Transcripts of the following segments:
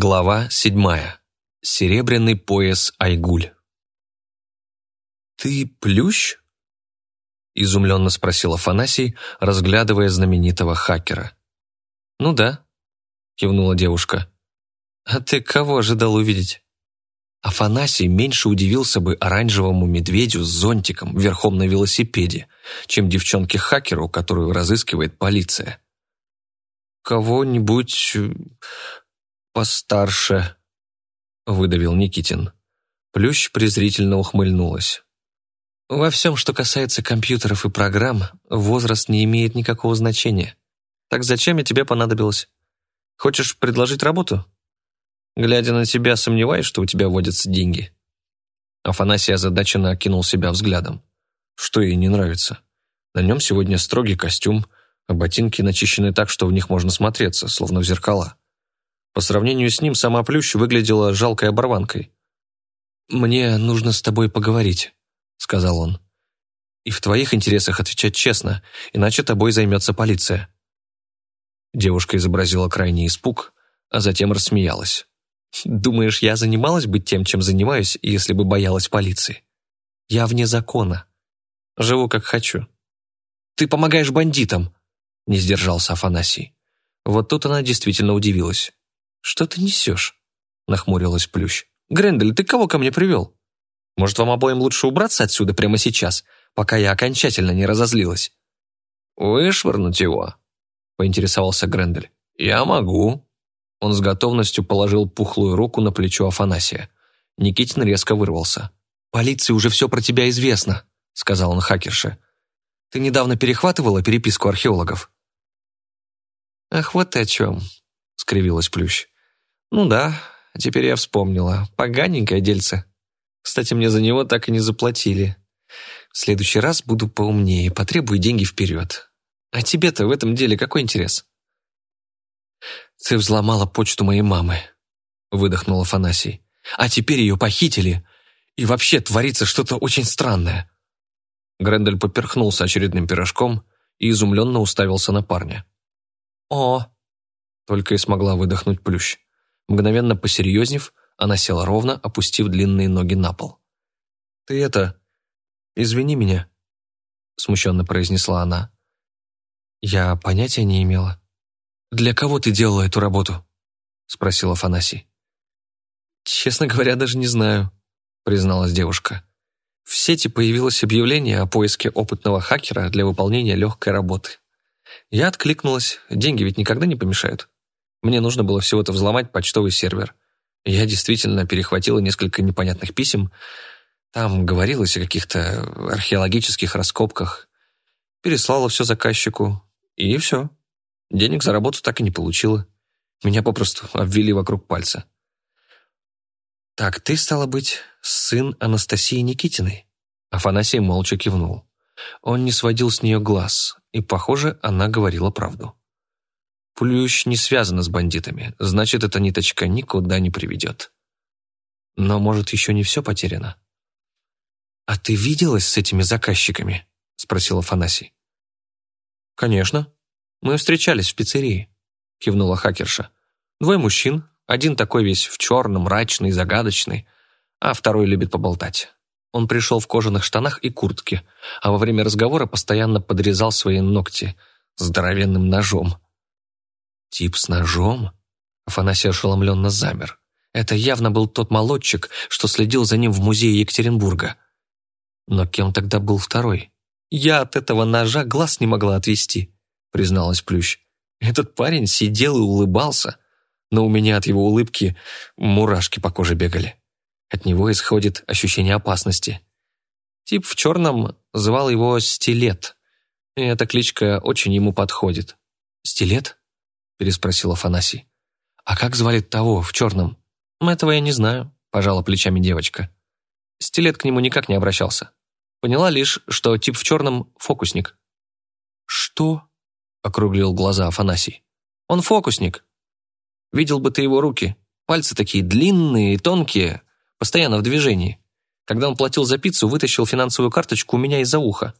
Глава седьмая. Серебряный пояс Айгуль. «Ты плющ?» – изумленно спросил Афанасий, разглядывая знаменитого хакера. «Ну да», – кивнула девушка. «А ты кого ожидал увидеть?» Афанасий меньше удивился бы оранжевому медведю с зонтиком верхом на велосипеде, чем девчонке-хакеру, которую разыскивает полиция. «Кого-нибудь постарше», — выдавил Никитин. Плющ презрительно ухмыльнулась. «Во всем, что касается компьютеров и программ, возраст не имеет никакого значения. Так зачем я тебе понадобилась? Хочешь предложить работу? Глядя на тебя, сомневаюсь, что у тебя водятся деньги». Афанасий озадаченно окинул себя взглядом. Что ей не нравится? На нем сегодня строгий костюм, а ботинки начищены так, что в них можно смотреться, словно в зеркала. По сравнению с ним сама Плющ выглядела жалкой оборванкой. «Мне нужно с тобой поговорить», — сказал он. «И в твоих интересах отвечать честно, иначе тобой займется полиция». Девушка изобразила крайний испуг, а затем рассмеялась. «Думаешь, я занималась бы тем, чем занимаюсь, если бы боялась полиции? Я вне закона. Живу как хочу». «Ты помогаешь бандитам!» — не сдержался Афанасий. Вот тут она действительно удивилась. «Что ты несешь?» — нахмурилась Плющ. «Грендель, ты кого ко мне привел? Может, вам обоим лучше убраться отсюда прямо сейчас, пока я окончательно не разозлилась?» «Вышвырнуть его?» — поинтересовался Грендель. «Я могу». Он с готовностью положил пухлую руку на плечо Афанасия. Никитин резко вырвался. «Полиции уже все про тебя известно», — сказал он хакерше. «Ты недавно перехватывала переписку археологов?» «Ах, вот о чем», — скривилась Плющ. «Ну да, теперь я вспомнила. Поганенькое дельце. Кстати, мне за него так и не заплатили. В следующий раз буду поумнее, потребую деньги вперед. А тебе-то в этом деле какой интерес?» «Ты взломала почту моей мамы», — выдохнул Афанасий. «А теперь ее похитили, и вообще творится что-то очень странное». Грендель поперхнулся очередным пирожком и изумленно уставился на парня. «О, только и смогла выдохнуть плющ. Мгновенно посерьезнев, она села ровно, опустив длинные ноги на пол. «Ты это... извини меня», — смущенно произнесла она. «Я понятия не имела». «Для кого ты делала эту работу?» — спросил Афанасий. «Честно говоря, даже не знаю», — призналась девушка. В сети появилось объявление о поиске опытного хакера для выполнения легкой работы. Я откликнулась, деньги ведь никогда не помешают. Мне нужно было всего-то взломать почтовый сервер. Я действительно перехватила несколько непонятных писем. Там говорилось о каких-то археологических раскопках. Переслала все заказчику, и все. Денег за работу так и не получила. Меня попросту обвели вокруг пальца. «Так ты, стало быть, сын Анастасии Никитиной?» Афанасий молча кивнул. Он не сводил с нее глаз, и, похоже, она говорила правду. Плющ не связана с бандитами, значит, эта ниточка никуда не приведет. Но, может, еще не все потеряно? «А ты виделась с этими заказчиками?» — спросил Афанасий. «Конечно. Мы встречались в пиццерии», — кивнула хакерша. «Двое мужчин, один такой весь в черном, мрачный, загадочный, а второй любит поболтать. Он пришел в кожаных штанах и куртке, а во время разговора постоянно подрезал свои ногти здоровенным ножом. Тип с ножом? Афанасий ошеломленно замер. Это явно был тот молодчик, что следил за ним в музее Екатеринбурга. Но кем тогда был второй? «Я от этого ножа глаз не могла отвести», — призналась Плющ. «Этот парень сидел и улыбался, но у меня от его улыбки мурашки по коже бегали. От него исходит ощущение опасности. Тип в черном звал его Стилет, эта кличка очень ему подходит. «Стилет?» Переспросил Афанасий. «А как звали того в черном?» «Этого я не знаю», – пожала плечами девочка. Стилет к нему никак не обращался. Поняла лишь, что тип в черном – фокусник. «Что?» – округлил глаза Афанасий. «Он фокусник. Видел бы ты его руки. Пальцы такие длинные и тонкие, постоянно в движении. Когда он платил за пиццу, вытащил финансовую карточку у меня из-за уха.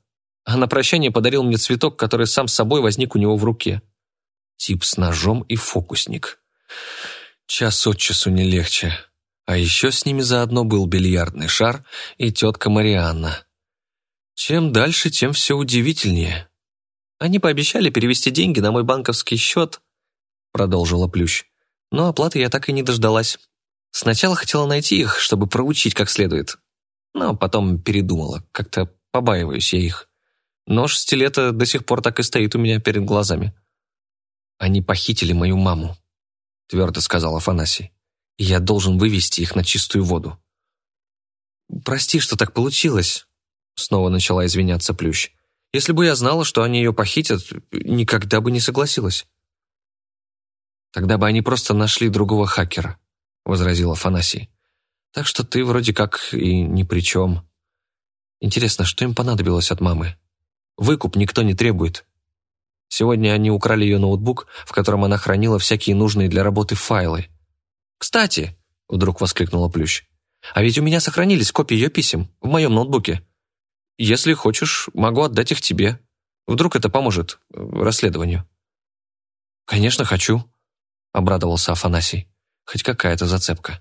А на прощание подарил мне цветок, который сам с собой возник у него в руке. Тип с ножом и фокусник. Час от часу не легче. А еще с ними заодно был бильярдный шар и тетка Марианна. Чем дальше, тем все удивительнее. Они пообещали перевести деньги на мой банковский счет, продолжила Плющ. Но оплаты я так и не дождалась. Сначала хотела найти их, чтобы проучить как следует. Но потом передумала, как-то побаиваюсь я их. Нож стилета до сих пор так и стоит у меня перед глазами. Они похитили мою маму, твердо сказал Афанасий. Я должен вывести их на чистую воду. Прости, что так получилось, снова начала извиняться Плющ. Если бы я знала, что они ее похитят, никогда бы не согласилась. Тогда бы они просто нашли другого хакера, возразил Афанасий. Так что ты вроде как и ни при чем. Интересно, что им понадобилось от мамы? Выкуп никто не требует. Сегодня они украли ее ноутбук, в котором она хранила всякие нужные для работы файлы. «Кстати», — вдруг воскликнула Плющ, «а ведь у меня сохранились копии ее писем в моем ноутбуке. Если хочешь, могу отдать их тебе. Вдруг это поможет э, расследованию». «Конечно, хочу», — обрадовался Афанасий. «Хоть какая-то зацепка».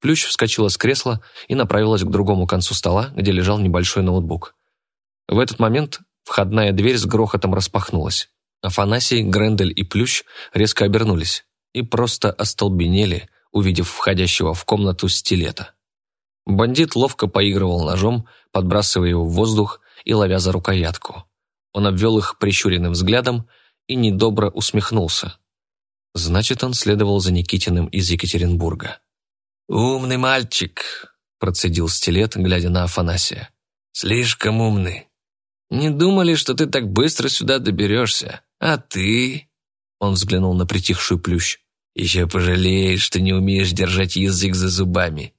Плющ вскочила с кресла и направилась к другому концу стола, где лежал небольшой ноутбук. В этот момент входная дверь с грохотом распахнулась. Афанасий, Грендель и Плющ резко обернулись и просто остолбенели, увидев входящего в комнату стилета. Бандит ловко поигрывал ножом, подбрасывая его в воздух и ловя за рукоятку. Он обвел их прищуренным взглядом и недобро усмехнулся. Значит, он следовал за Никитиным из Екатеринбурга. «Умный мальчик», – процедил стилет, глядя на Афанасия. «Слишком умный. Не думали, что ты так быстро сюда доберешься. А ты?» Он взглянул на притихшую плющ. «Еще пожалеешь, что не умеешь держать язык за зубами».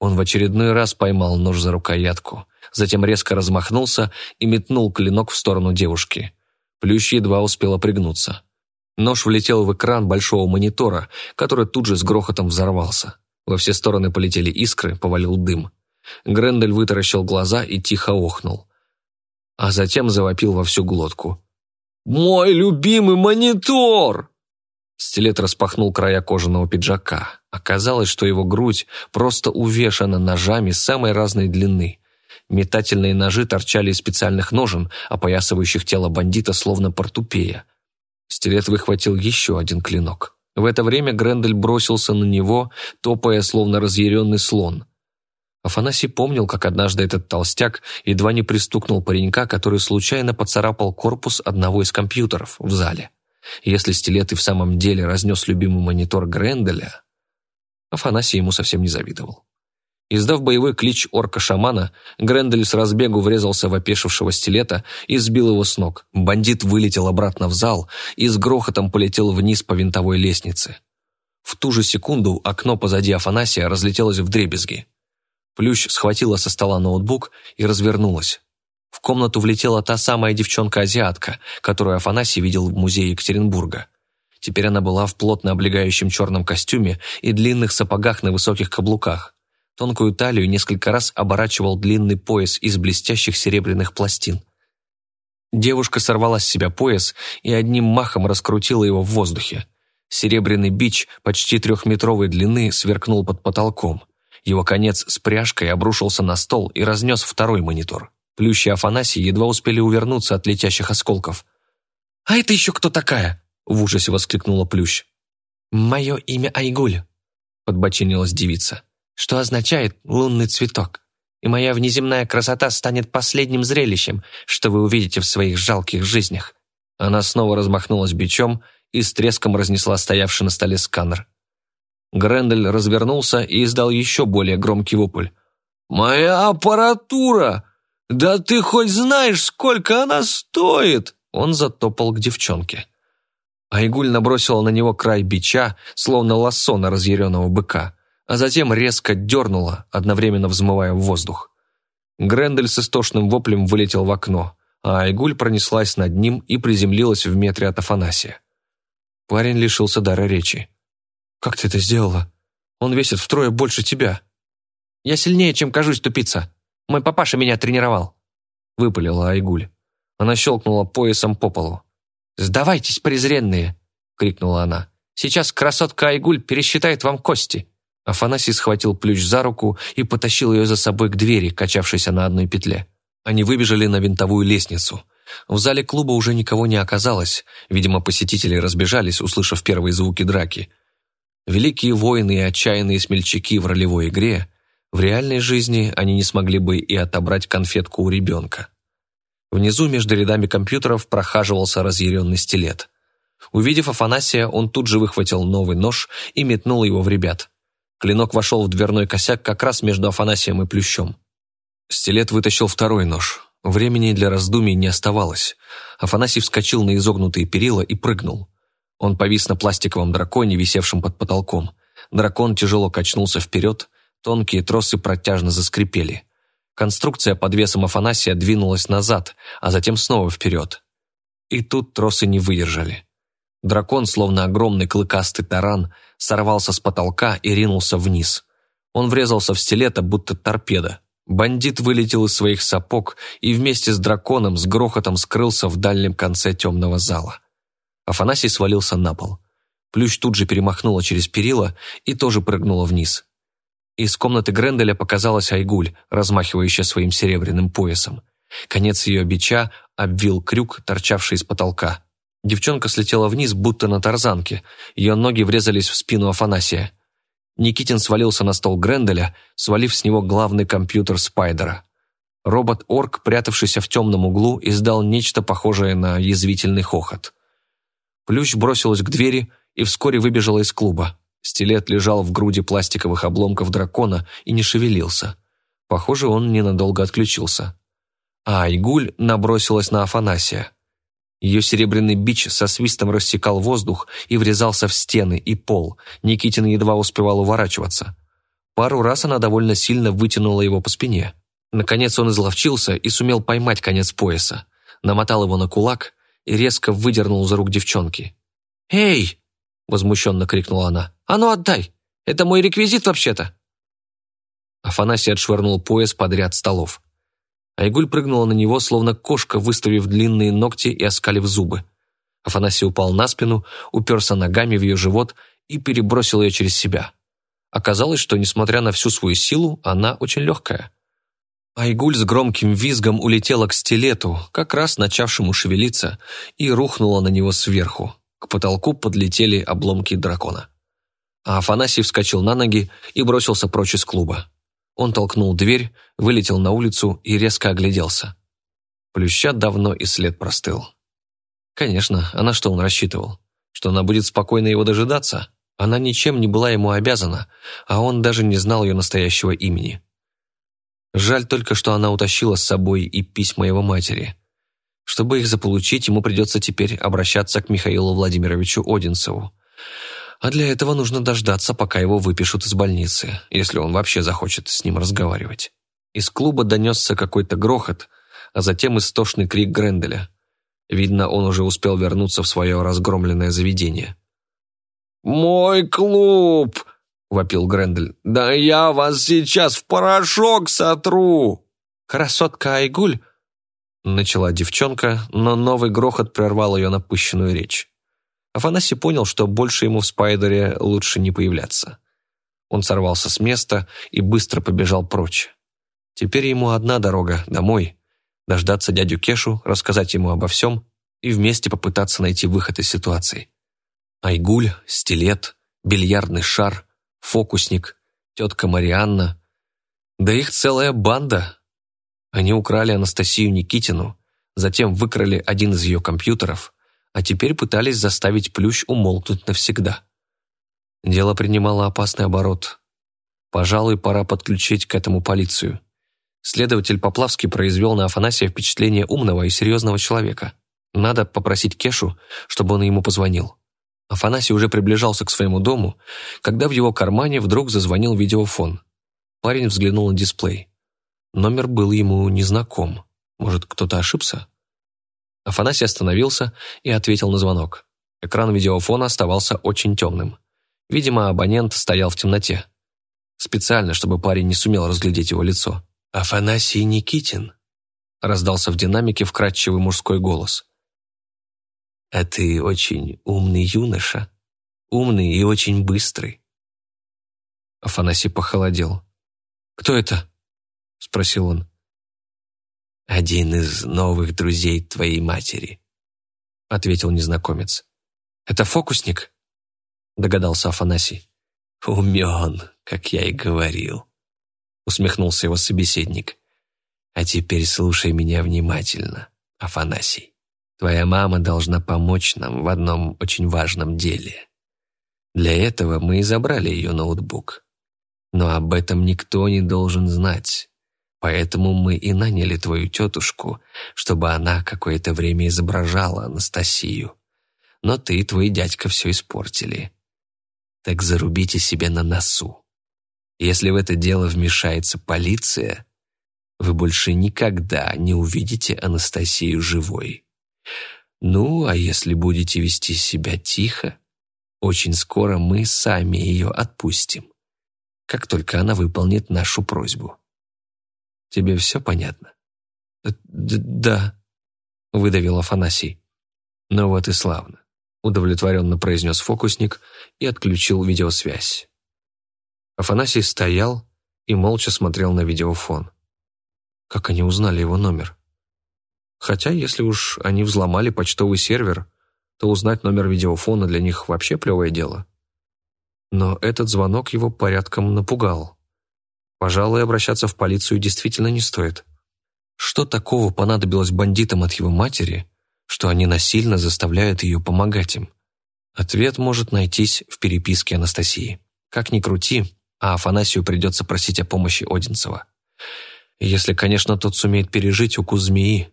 Он в очередной раз поймал нож за рукоятку, затем резко размахнулся и метнул клинок в сторону девушки. Плющ едва успела пригнуться. Нож влетел в экран большого монитора, который тут же с грохотом взорвался. Во все стороны полетели искры, повалил дым. Грендель вытаращил глаза и тихо охнул. А затем завопил во всю глотку. «Мой любимый монитор!» Стилет распахнул края кожаного пиджака. Оказалось, что его грудь просто увешана ножами самой разной длины. Метательные ножи торчали из специальных ножен, опоясывающих тело бандита словно портупея. Стилет выхватил еще один клинок. В это время Грендель бросился на него, топая, словно разъяренный слон. Афанасий помнил, как однажды этот толстяк едва не пристукнул паренька, который случайно поцарапал корпус одного из компьютеров в зале. Если стилет и в самом деле разнес любимый монитор Гренделя, Афанасий ему совсем не завидовал. Издав боевой клич орка-шамана, Грендель с разбегу врезался в опешившего стилета и сбил его с ног. Бандит вылетел обратно в зал и с грохотом полетел вниз по винтовой лестнице. В ту же секунду окно позади Афанасия разлетелось в дребезги. Плющ схватила со стола ноутбук и развернулась. В комнату влетела та самая девчонка-азиатка, которую Афанасий видел в музее Екатеринбурга. Теперь она была в плотно облегающем черном костюме и длинных сапогах на высоких каблуках. Тонкую талию несколько раз оборачивал длинный пояс из блестящих серебряных пластин. Девушка сорвала с себя пояс и одним махом раскрутила его в воздухе. Серебряный бич почти трехметровой длины сверкнул под потолком. Его конец с пряжкой обрушился на стол и разнес второй монитор. Плющ и Афанасий едва успели увернуться от летящих осколков. «А это еще кто такая?» – в ужасе воскликнула Плющ. «Мое имя Айгуль», – подбочинилась девица что означает «лунный цветок», и моя внеземная красота станет последним зрелищем, что вы увидите в своих жалких жизнях». Она снова размахнулась бичом и с треском разнесла стоявший на столе сканер. Грендель развернулся и издал еще более громкий вопль. «Моя аппаратура! Да ты хоть знаешь, сколько она стоит!» Он затопал к девчонке. Айгуль набросила на него край бича, словно лассо на разъяренного быка а затем резко дернула, одновременно взмывая в воздух. Грендель с истошным воплем вылетел в окно, а Айгуль пронеслась над ним и приземлилась в метре от Афанасия. Парень лишился дара речи. «Как ты это сделала? Он весит втрое больше тебя». «Я сильнее, чем кажусь, тупица. Мой папаша меня тренировал», — выпалила Айгуль. Она щелкнула поясом по полу. «Сдавайтесь, презренные!» — крикнула она. Сейчас красотка Айгуль пересчитает вам кости». Афанасий схватил плющ за руку и потащил ее за собой к двери, качавшейся на одной петле. Они выбежали на винтовую лестницу. В зале клуба уже никого не оказалось, видимо, посетители разбежались, услышав первые звуки драки. Великие воины и отчаянные смельчаки в ролевой игре, в реальной жизни они не смогли бы и отобрать конфетку у ребенка. Внизу между рядами компьютеров прохаживался разъяренный стилет. Увидев Афанасия, он тут же выхватил новый нож и метнул его в ребят. Клинок вошел в дверной косяк как раз между Афанасием и Плющом. Стилет вытащил второй нож. Времени для раздумий не оставалось. Афанасий вскочил на изогнутые перила и прыгнул. Он повис на пластиковом драконе, висевшем под потолком. Дракон тяжело качнулся вперед, тонкие тросы протяжно заскрипели. Конструкция под весом Афанасия двинулась назад, а затем снова вперед. И тут тросы не выдержали. Дракон, словно огромный клыкастый таран, сорвался с потолка и ринулся вниз. Он врезался в стилета, будто торпеда. Бандит вылетел из своих сапог и вместе с драконом с грохотом скрылся в дальнем конце темного зала. Афанасий свалился на пол. Плющ тут же перемахнула через перила и тоже прыгнула вниз. Из комнаты Гренделя показалась Айгуль, размахивающая своим серебряным поясом. Конец ее бича обвил крюк, торчавший из потолка. Девчонка слетела вниз, будто на тарзанке. Ее ноги врезались в спину Афанасия. Никитин свалился на стол Гренделя, свалив с него главный компьютер Спайдера. Робот-орк, прятавшийся в темном углу, издал нечто похожее на язвительный хохот. Плющ бросилась к двери и вскоре выбежала из клуба. Стилет лежал в груди пластиковых обломков дракона и не шевелился. Похоже, он ненадолго отключился. А Айгуль набросилась на Афанасия. Ее серебряный бич со свистом рассекал воздух и врезался в стены и пол. Никитин едва успевал уворачиваться. Пару раз она довольно сильно вытянула его по спине. Наконец он изловчился и сумел поймать конец пояса. Намотал его на кулак и резко выдернул за рук девчонки. «Эй!» – возмущенно крикнула она. «А ну отдай! Это мой реквизит вообще-то!» Афанасий отшвырнул пояс под ряд столов. Айгуль прыгнула на него, словно кошка, выставив длинные ногти и оскалив зубы. Афанасий упал на спину, уперся ногами в ее живот и перебросил ее через себя. Оказалось, что, несмотря на всю свою силу, она очень легкая. Айгуль с громким визгом улетела к стилету, как раз начавшему шевелиться, и рухнула на него сверху. К потолку подлетели обломки дракона. А Афанасий вскочил на ноги и бросился прочь из клуба. Он толкнул дверь, вылетел на улицу и резко огляделся. Плюща давно и след простыл. Конечно, а на что он рассчитывал? Что она будет спокойно его дожидаться? Она ничем не была ему обязана, а он даже не знал ее настоящего имени. Жаль только, что она утащила с собой и письма его матери. Чтобы их заполучить, ему придется теперь обращаться к Михаилу Владимировичу Одинцеву. А для этого нужно дождаться, пока его выпишут из больницы, если он вообще захочет с ним разговаривать. Из клуба донесся какой-то грохот, а затем истошный крик Гренделя. Видно, он уже успел вернуться в свое разгромленное заведение. «Мой клуб!» — вопил Грендель. «Да я вас сейчас в порошок сотру!» «Красотка Айгуль!» — начала девчонка, но новый грохот прервал ее напыщенную речь. Афанасий понял, что больше ему в Спайдере лучше не появляться. Он сорвался с места и быстро побежал прочь. Теперь ему одна дорога – домой. Дождаться дядю Кешу, рассказать ему обо всем и вместе попытаться найти выход из ситуации. Айгуль, стилет, бильярдный шар, фокусник, тетка Марианна. Да их целая банда. Они украли Анастасию Никитину, затем выкрали один из ее компьютеров – а теперь пытались заставить Плющ умолкнуть навсегда. Дело принимало опасный оборот. Пожалуй, пора подключить к этому полицию. Следователь Поплавский произвел на Афанасия впечатление умного и серьезного человека. Надо попросить Кешу, чтобы он ему позвонил. Афанасий уже приближался к своему дому, когда в его кармане вдруг зазвонил видеофон. Парень взглянул на дисплей. Номер был ему незнаком. Может, кто-то ошибся? Афанасий остановился и ответил на звонок. Экран видеофона оставался очень темным. Видимо, абонент стоял в темноте. Специально, чтобы парень не сумел разглядеть его лицо. «Афанасий Никитин», — раздался в динамике вкрадчивый мужской голос. «А ты очень умный юноша. умный и очень быстрый». Афанасий похолодел. «Кто это?» — спросил он. «Один из новых друзей твоей матери», — ответил незнакомец. «Это фокусник?» — догадался Афанасий. «Умен, как я и говорил», — усмехнулся его собеседник. «А теперь слушай меня внимательно, Афанасий. Твоя мама должна помочь нам в одном очень важном деле. Для этого мы и забрали ее ноутбук. Но об этом никто не должен знать. Поэтому мы и наняли твою тетушку, чтобы она какое-то время изображала Анастасию. Но ты и твой дядька все испортили. Так зарубите себе на носу. Если в это дело вмешается полиция, вы больше никогда не увидите Анастасию живой. Ну, а если будете вести себя тихо, очень скоро мы сами ее отпустим как только она выполнит нашу просьбу. Тебе все понятно? Да, выдавил Афанасий. Ну вот и славно, удовлетворенно произнес фокусник и отключил видеосвязь. Афанасий стоял и молча смотрел на видеофон. Как они узнали его номер? Хотя, если уж они взломали почтовый сервер, то узнать номер видеофона для них вообще плевое дело но этот звонок его порядком напугал. Пожалуй, обращаться в полицию действительно не стоит. Что такого понадобилось бандитам от его матери, что они насильно заставляют ее помогать им? Ответ может найтись в переписке Анастасии. Как ни крути, а Афанасию придется просить о помощи Одинцева. Если, конечно, тот сумеет пережить укус змеи.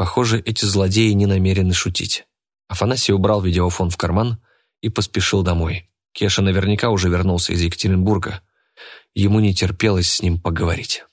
Похоже, эти злодеи не намерены шутить. Афанасий убрал видеофон в карман и поспешил домой. Кеша наверняка уже вернулся из Екатеринбурга. Ему не терпелось с ним поговорить.